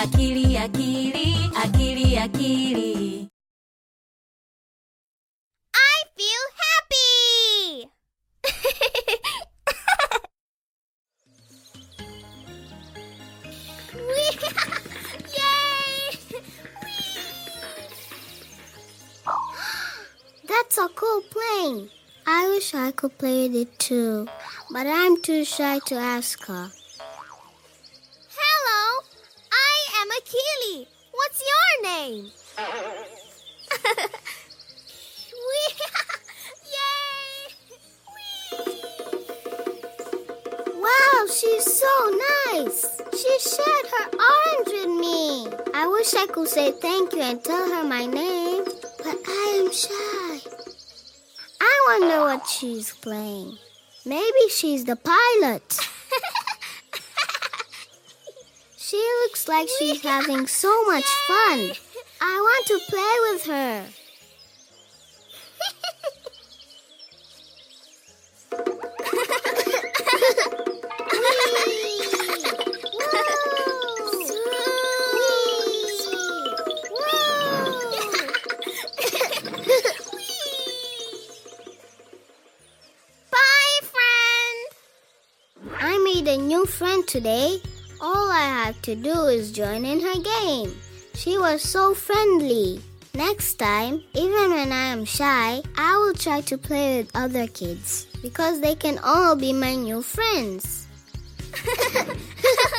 akili akili akili akili I feel happy! Yay! That's a cool plane. I wish I could play with it too, but I'm too shy to ask her. Akili. What's your name? Yay! Wow, she's so nice. She shared her orange with me. I wish I could say thank you and tell her my name, but I am shy. I wonder what she's playing. Maybe she's the pilot. looks like she's having so much fun. I want to play with her. Bye! I made a new friend today. All I have to do is join in her game. She was so friendly. Next time, even when I am shy, I will try to play with other kids because they can all be my new friends.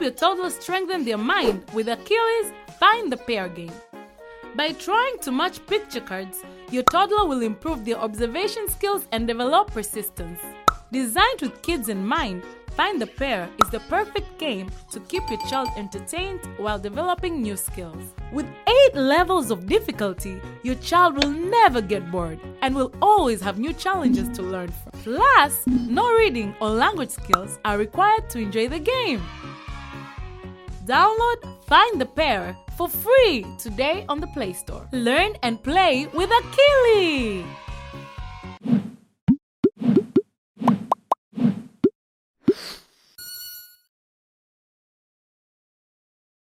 Help your toddler strengthen their mind with Akili's Find the Pair game. By trying to match picture cards, your toddler will improve their observation skills and develop persistence. Designed with kids in mind, Find the Pair is the perfect game to keep your child entertained while developing new skills. With eight levels of difficulty, your child will never get bored and will always have new challenges to learn from. Plus, no reading or language skills are required to enjoy the game. Download Find the Pair for free today on the Play Store. Learn and play with Akili!